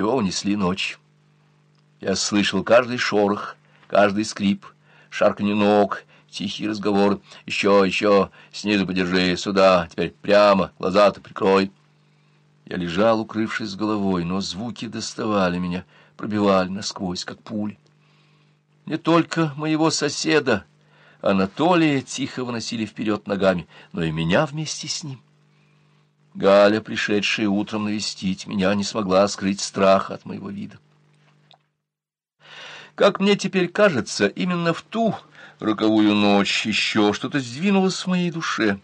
Его унесли ночью. Я слышал каждый шорох, каждый скрип, шарканье ног, тихие разговоры. Еще, еще, снизу подержи, сюда, теперь прямо, глаза-то прикрой. Я лежал, укрывшись головой, но звуки доставали меня, пробивали насквозь, как пули. Не только моего соседа, Анатолия, тихо выносили вперед ногами, но и меня вместе с ним. Галя, пришедшая утром навестить меня, не смогла скрыть страха от моего вида. Как мне теперь кажется, именно в ту роковую ночь еще что-то сдвинулось в моей душе.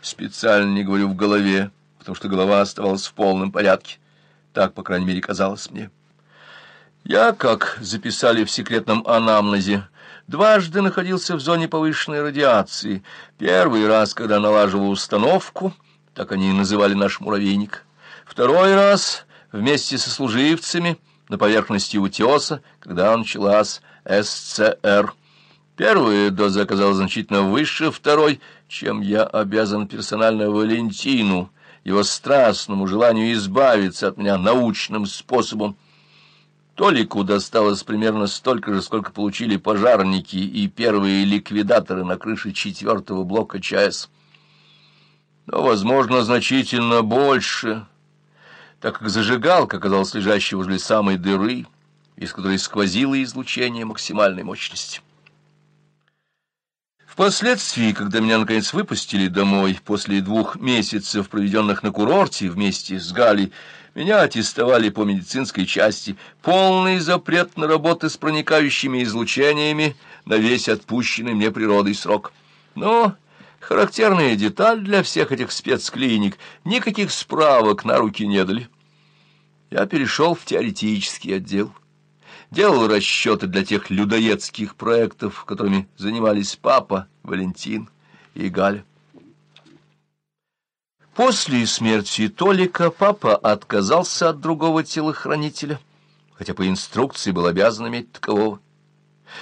Специально не говорю в голове, потому что голова оставалась в полном порядке. Так, по крайней мере, казалось мне. Я, как записали в секретном анамнезе, дважды находился в зоне повышенной радиации. Первый раз, когда налаживал установку — так они и называли наш муравейник. Второй раз вместе со служивцами на поверхности утеса, когда началась СЦР. Первая доза оказалась значительно выше второй, чем я обязан персонально Валентину, его страстному желанию избавиться от меня научным способом. Толику досталось примерно столько же, сколько получили пожарники и первые ликвидаторы на крыше четвертого блока ЧАЭС но, возможно, значительно больше, так как зажигалка оказалась лежащей возле самой дыры, из которой сквозило излучение максимальной мощности. Впоследствии, когда меня наконец выпустили домой, после двух месяцев, проведенных на курорте вместе с Галей, меня аттестовали по медицинской части, полный запрет на работы с проникающими излучениями на весь отпущенный мне природой срок. Но Характерная деталь для всех этих спецклиник. Никаких справок на руки не дали. Я перешел в теоретический отдел. Делал расчеты для тех людоедских проектов, которыми занимались папа, Валентин и Галя. После смерти Толика папа отказался от другого телохранителя, хотя по инструкции был обязан иметь такового.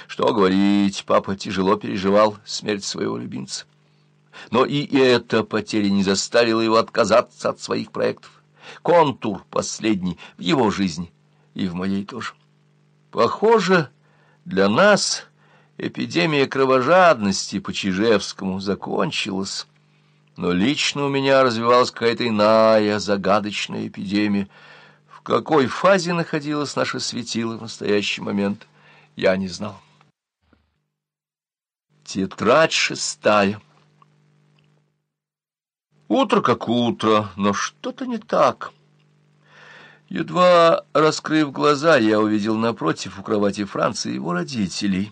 Что говорить, папа тяжело переживал смерть своего любимца. Но и эта потеря не заставила его отказаться от своих проектов. Контур последний в его жизни и в моей тоже. Похоже, для нас эпидемия кровожадности по Чижевскому закончилась, но лично у меня развивалась какая-то иная загадочная эпидемия. В какой фазе находилось наше светило в настоящий момент, я не знал. Тетрадь шестая. Утро как утро, но что-то не так. Едва раскрыв глаза, я увидел напротив у кровати Франции его родителей.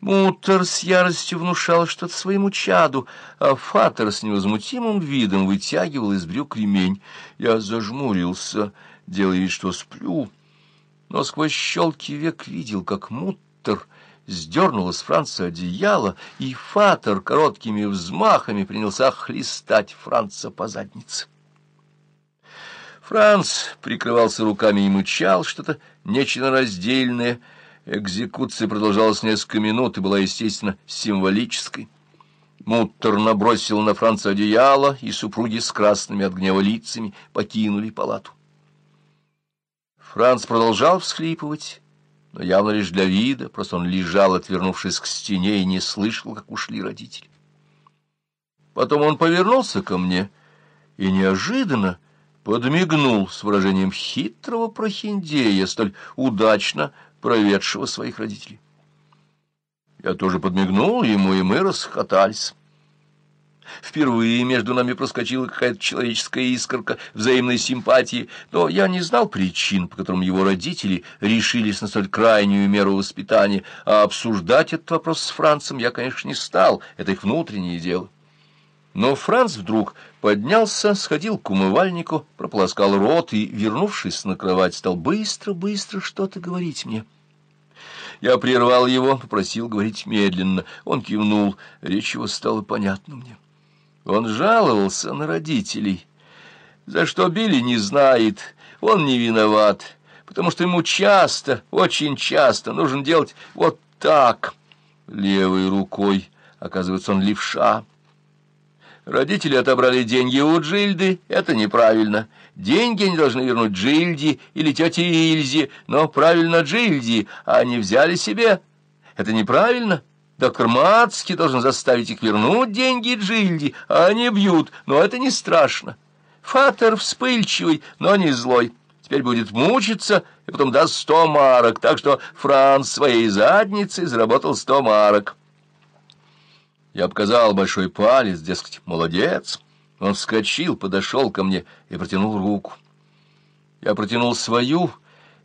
Мутер с яростью внушал что-то своему чаду, а Фатер с невозмутимым видом вытягивал из брюк ремень. Я зажмурился, делая вид, что сплю, но сквозь щелки век видел, как Мутер сдернула с Франца одеяло, и Фатер короткими взмахами принялся хлестать Франца по заднице. Франц прикрывался руками и мычал что-то нечленораздельное. Экзекуция продолжалась несколько минут и была, естественно, символической. Муттер набросил на Франца одеяло, и супруги с красными от гнева лицами покинули палату. Франц продолжал всхлипывать, но явно лишь для вида, просто он лежал, отвернувшись к стене, и не слышал, как ушли родители. Потом он повернулся ко мне и неожиданно подмигнул с выражением хитрого прохиндея, столь удачно проведшего своих родителей. Я тоже подмигнул ему, и мы расхотались. Впервые между нами проскочила какая-то человеческая искорка взаимной симпатии, но я не знал причин, по которым его родители решились на столь крайнюю меру воспитания, а обсуждать этот вопрос с Францем я, конечно, не стал, это их внутреннее дело. Но Франц вдруг поднялся, сходил к умывальнику, прополоскал рот и, вернувшись на кровать, стал быстро-быстро что-то говорить мне. Я прервал его, попросил говорить медленно. Он кивнул, речь его стала понятна мне. Он жаловался на родителей. За что били, не знает. Он не виноват, потому что ему часто, очень часто нужно делать вот так. Левой рукой, оказывается, он левша. Родители отобрали деньги у Джильды, это неправильно. Деньги они должны вернуть Джильди или тете Ильзе, но правильно Джильди, а они взяли себе. Это неправильно. Доктор Мацки должен заставить их вернуть деньги Джильди, а они бьют, но это не страшно. Фатер вспыльчивый, но не злой. Теперь будет мучиться и потом даст сто марок, так что Франц своей задницей заработал сто марок. Я показал большой палец, дескать, молодец. Он вскочил, подошел ко мне и протянул руку. Я протянул свою,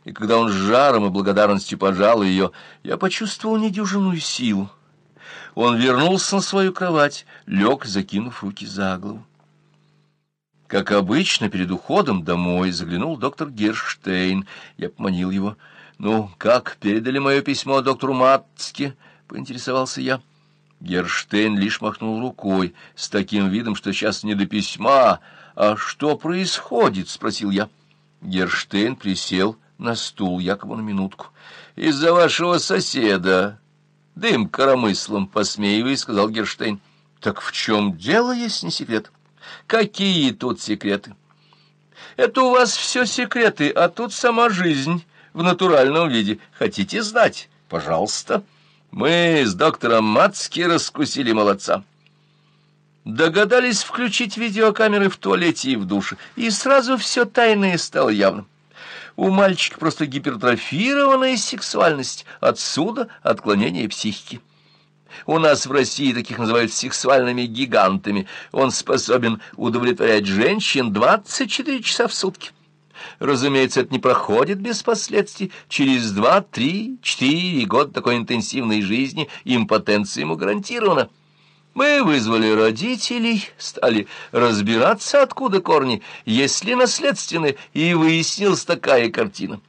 и когда он с жаром и благодарностью пожал ее, я почувствовал недюжинную силу. Он вернулся на свою кровать, лег, закинув руки за голову. Как обычно, перед уходом домой заглянул доктор Герштейн. Я поманил его. «Ну, как, передали мое письмо доктору Матцке?» — поинтересовался я. Герштейн лишь махнул рукой, с таким видом, что сейчас не до письма. «А что происходит?» — спросил я. Герштейн присел на стул, якобы на минутку. «Из-за вашего соседа. Дым коромыслом, посмеиваясь, сказал Герштейн. «Так в чем дело, есть не секрет?» «Какие тут секреты?» «Это у вас все секреты, а тут сама жизнь в натуральном виде. Хотите знать? Пожалуйста». Мы с доктором Мацки раскусили молодца. Догадались включить видеокамеры в туалете и в душе, и сразу все тайное стало явным. У мальчика просто гипертрофированная сексуальность, отсюда отклонение психики. У нас в России таких называют сексуальными гигантами. Он способен удовлетворять женщин 24 часа в сутки. Разумеется, это не проходит без последствий. Через два, три, четыре года такой интенсивной жизни импотенция ему гарантирована. Мы вызвали родителей, стали разбираться, откуда корни, есть ли наследственные, и выяснилась такая картина.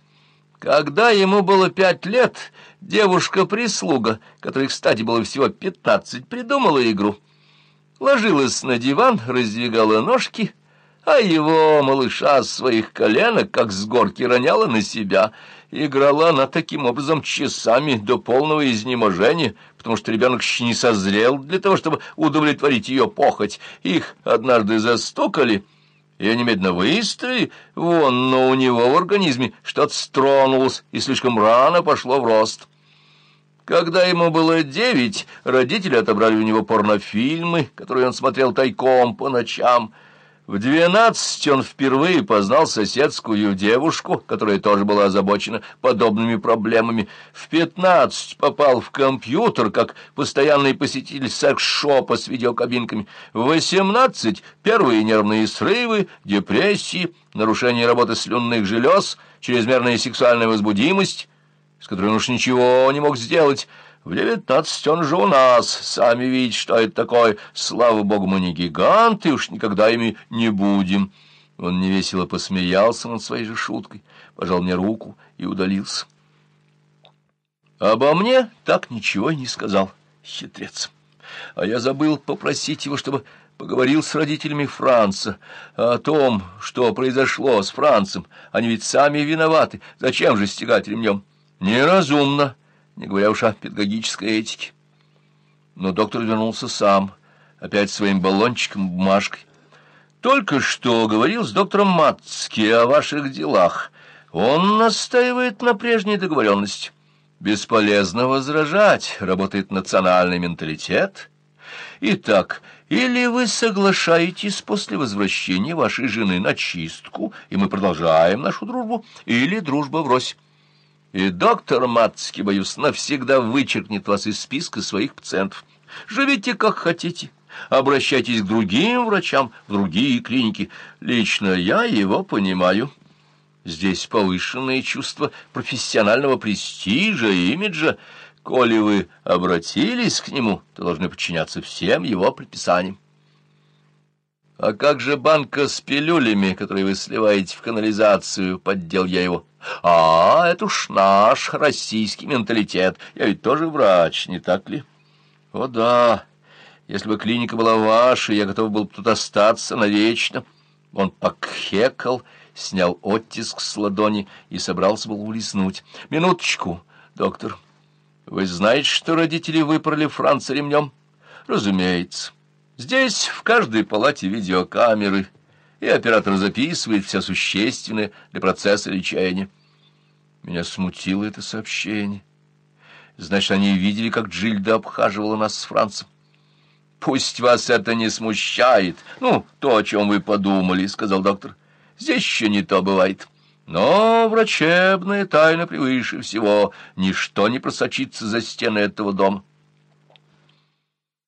Когда ему было пять лет, девушка-прислуга, которой, кстати, было всего пятнадцать, придумала игру. Ложилась на диван, раздвигала ножки, а его малыша с своих коленок, как с горки, роняла на себя. Играла она таким образом часами до полного изнеможения, потому что ребенок еще не созрел для того, чтобы удовлетворить ее похоть. Их однажды застукали, и немедленно выставили, вон, но у него в организме что-то стронулось и слишком рано пошло в рост. Когда ему было девять, родители отобрали у него порнофильмы, которые он смотрел тайком по ночам, в двенадцать он впервые познал соседскую девушку, которая тоже была озабочена подобными проблемами. В пятнадцать попал в компьютер, как постоянный посетитель секс-шопа с видеокабинками. В восемнадцать первые нервные срывы, депрессии, нарушение работы слюнных желез, чрезмерная сексуальная возбудимость, с которой он уж ничего не мог сделать. В девятнадцать он же у нас, сами видите, что это такое. Слава богу, мы не гиганты, уж никогда ими не будем». Он невесело посмеялся над своей же шуткой, пожал мне руку и удалился. Обо мне так ничего и не сказал, хитрец. А я забыл попросить его, чтобы поговорил с родителями Франца о том, что произошло с Францем. Они ведь сами виноваты. Зачем же стегать ремнем? Неразумно не говоря уж о педагогической этике. Но доктор вернулся сам, опять своим баллончиком, бумажкой. Только что говорил с доктором Матски о ваших делах. Он настаивает на прежней договоренности. Бесполезно возражать, работает национальный менталитет. Итак, или вы соглашаетесь после возвращения вашей жены на чистку, и мы продолжаем нашу дружбу, или дружба врозь. И доктор Мацки, боюсь, навсегда вычеркнет вас из списка своих пациентов. Живите как хотите, обращайтесь к другим врачам, в другие клиники. Лично я его понимаю. Здесь повышенное чувство профессионального престижа, имиджа. Коли вы обратились к нему, то должны подчиняться всем его предписаниям. «А как же банка с пилюлями, которые вы сливаете в канализацию?» — поддел я его. «А, это уж наш российский менталитет. Я ведь тоже врач, не так ли?» «О да, если бы клиника была ваша, я готов был тут остаться навечно». Он покхекал, снял оттиск с ладони и собрался был улизнуть. «Минуточку, доктор. Вы знаете, что родители выпороли Франца ремнем?» «Разумеется». Здесь в каждой палате видеокамеры. И оператор записывает все существенное для процесса лечения. Меня смутило это сообщение. Значит, они видели, как Джильда обхаживала нас с Францем. «Пусть вас это не смущает. Ну, то, о чем вы подумали», — сказал доктор. «Здесь еще не то бывает». Но врачебная тайна превыше всего. Ничто не просочится за стены этого дома.